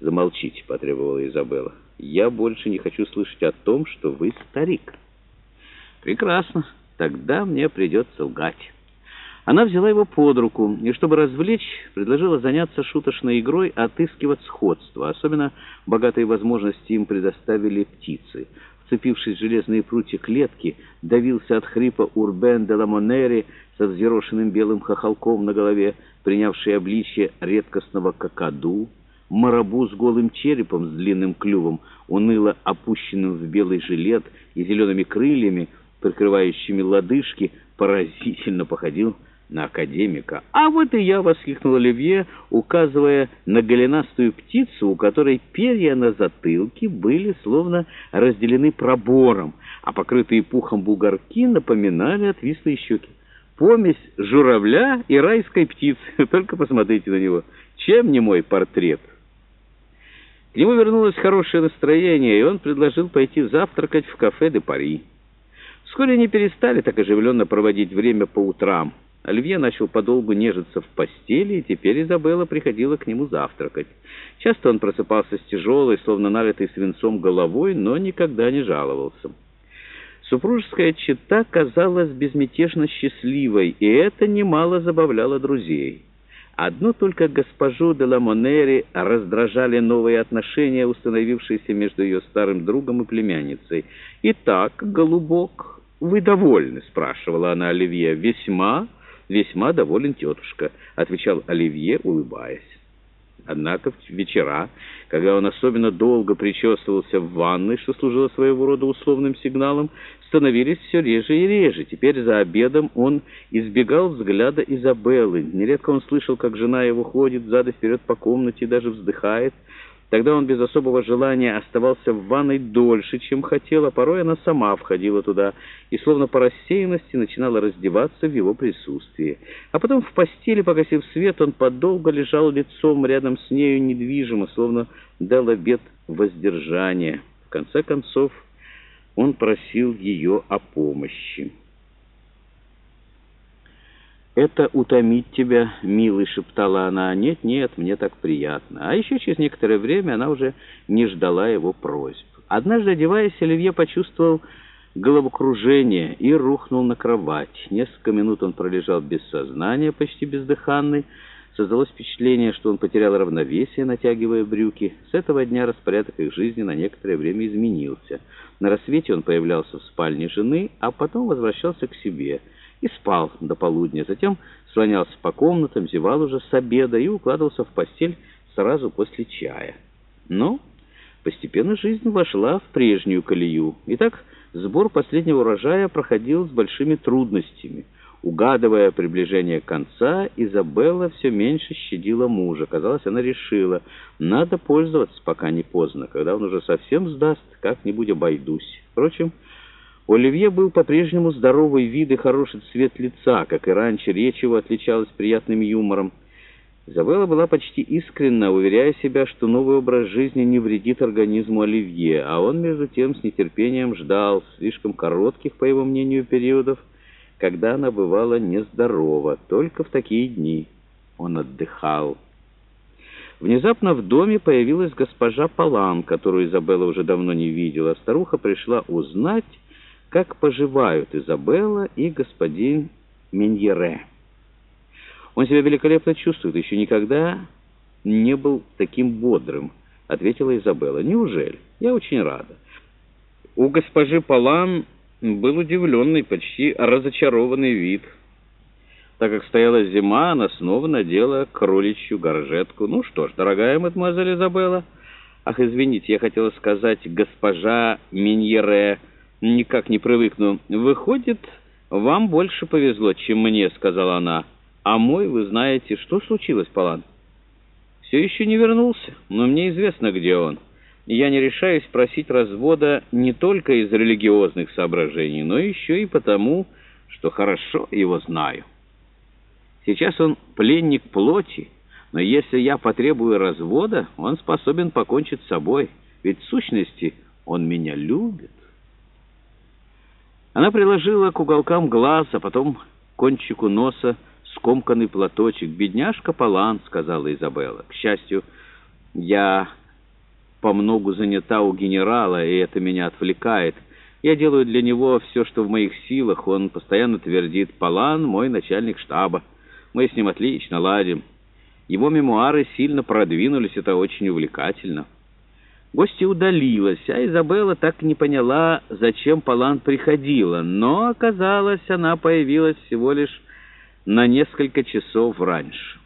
«Замолчите», — потребовала Изабелла. «Я больше не хочу слышать о том, что вы старик». «Прекрасно. Тогда мне придется лгать». Она взяла его под руку и, чтобы развлечь, предложила заняться шуточной игрой, отыскивать сходство. Особенно богатые возможности им предоставили птицы. Вцепившись в железные прутья клетки, давился от хрипа Урбен де Ламонери со взъерошенным белым хохолком на голове, принявший обличье редкостного какаду, марабу с голым черепом, с длинным клювом, уныло опущенным в белый жилет и зелеными крыльями, прикрывающими лодыжки, поразительно походил на академика. «А вот и я!» — воскликнул Оливье, указывая на голенастую птицу, у которой перья на затылке были словно разделены пробором, а покрытые пухом бугорки напоминали отвислые щеки. Помесь журавля и райской птицы. Только посмотрите на него. Чем не мой портрет?» К нему вернулось хорошее настроение, и он предложил пойти завтракать в кафе де Пари. Вскоре они перестали так оживленно проводить время по утрам. Оливье начал подолгу нежиться в постели, и теперь Изабелла приходила к нему завтракать. Часто он просыпался с тяжелой, словно налитой свинцом головой, но никогда не жаловался. Супружеская чета казалась безмятежно счастливой, и это немало забавляло друзей. Одну только госпожу де ла Монери раздражали новые отношения, установившиеся между ее старым другом и племянницей. «Итак, голубок, вы довольны?» — спрашивала она Оливье. «Весьма». «Весьма доволен тетушка», — отвечал Оливье, улыбаясь. Однако в вечера, когда он особенно долго причесывался в ванной, что служило своего рода условным сигналом, становились все реже и реже. Теперь за обедом он избегал взгляда Изабеллы. Нередко он слышал, как жена его ходит взад и вперед по комнате и даже вздыхает. Тогда он без особого желания оставался в ванной дольше, чем хотел, а порой она сама входила туда и, словно по рассеянности, начинала раздеваться в его присутствии. А потом в постели, погасив свет, он подолго лежал лицом рядом с нею недвижимо, словно дал обет воздержания. В конце концов, он просил ее о помощи. «Это утомит тебя, милый», — шептала она. «Нет, нет, мне так приятно». А еще через некоторое время она уже не ждала его просьб. Однажды, одеваясь, Оливье почувствовал головокружение и рухнул на кровать. Несколько минут он пролежал без сознания, почти бездыханный. Создалось впечатление, что он потерял равновесие, натягивая брюки. С этого дня распорядок их жизни на некоторое время изменился. На рассвете он появлялся в спальне жены, а потом возвращался к себе — и спал до полудня. Затем слонялся по комнатам, зевал уже с обеда и укладывался в постель сразу после чая. Но постепенно жизнь вошла в прежнюю колею. Итак, сбор последнего урожая проходил с большими трудностями. Угадывая приближение конца, Изабелла все меньше щадила мужа. Казалось, она решила, надо пользоваться, пока не поздно. Когда он уже совсем сдаст, как-нибудь обойдусь. Впрочем, у Оливье был по-прежнему здоровый вид и хороший цвет лица, как и раньше, речь его отличалась приятным юмором. Изабелла была почти искренна, уверяя себя, что новый образ жизни не вредит организму Оливье, а он, между тем, с нетерпением ждал слишком коротких, по его мнению, периодов, когда она бывала нездорова. Только в такие дни он отдыхал. Внезапно в доме появилась госпожа Палан, которую Изабелла уже давно не видела. Старуха пришла узнать, как поживают Изабелла и господин Меньере. Он себя великолепно чувствует, еще никогда не был таким бодрым, ответила Изабелла. Неужели? Я очень рада. У госпожи Палан был удивленный, почти разочарованный вид. Так как стояла зима, она снова надела кроличью горжетку. «Ну что ж, дорогая мадемуазель Изабелла...» «Ах, извините, я хотела сказать госпожа Миньере...» никак не привыкну. Выходит, вам больше повезло, чем мне, сказала она. А мой, вы знаете, что случилось, Палан? Все еще не вернулся, но мне известно, где он. Я не решаюсь просить развода не только из религиозных соображений, но еще и потому, что хорошо его знаю. Сейчас он пленник плоти, но если я потребую развода, он способен покончить с собой, ведь в сущности он меня любит. Она приложила к уголкам глаз, а потом к кончику носа скомканный платочек. «Бедняжка Палан», — сказала Изабелла. «К счастью, я по многу занята у генерала, и это меня отвлекает. Я делаю для него все, что в моих силах. Он постоянно твердит «Палан, мой начальник штаба. Мы с ним отлично ладим». Его мемуары сильно продвинулись, это очень увлекательно. Гостья удалилась, а Изабелла так не поняла, зачем Палан приходила, но оказалось, она появилась всего лишь на несколько часов раньше.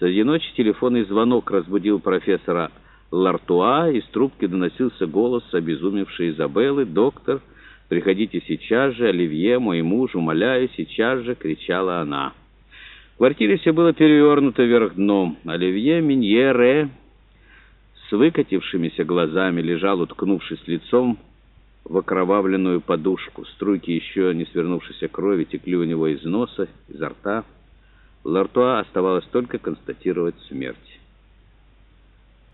Среди ночи телефонный звонок разбудил профессора Лартуа, из трубки доносился голос обезумевшей Изабеллы. «Доктор, приходите сейчас же, Оливье, мой муж, умоляю, сейчас же!» — кричала она. В квартире все было перевернуто вверх дном. Оливье Миньере с выкатившимися глазами лежал, уткнувшись лицом в окровавленную подушку. Струйки еще не свернувшейся крови текли у него из носа, изо рта. Лартуа оставалось только констатировать смерть.